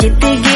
GTG anak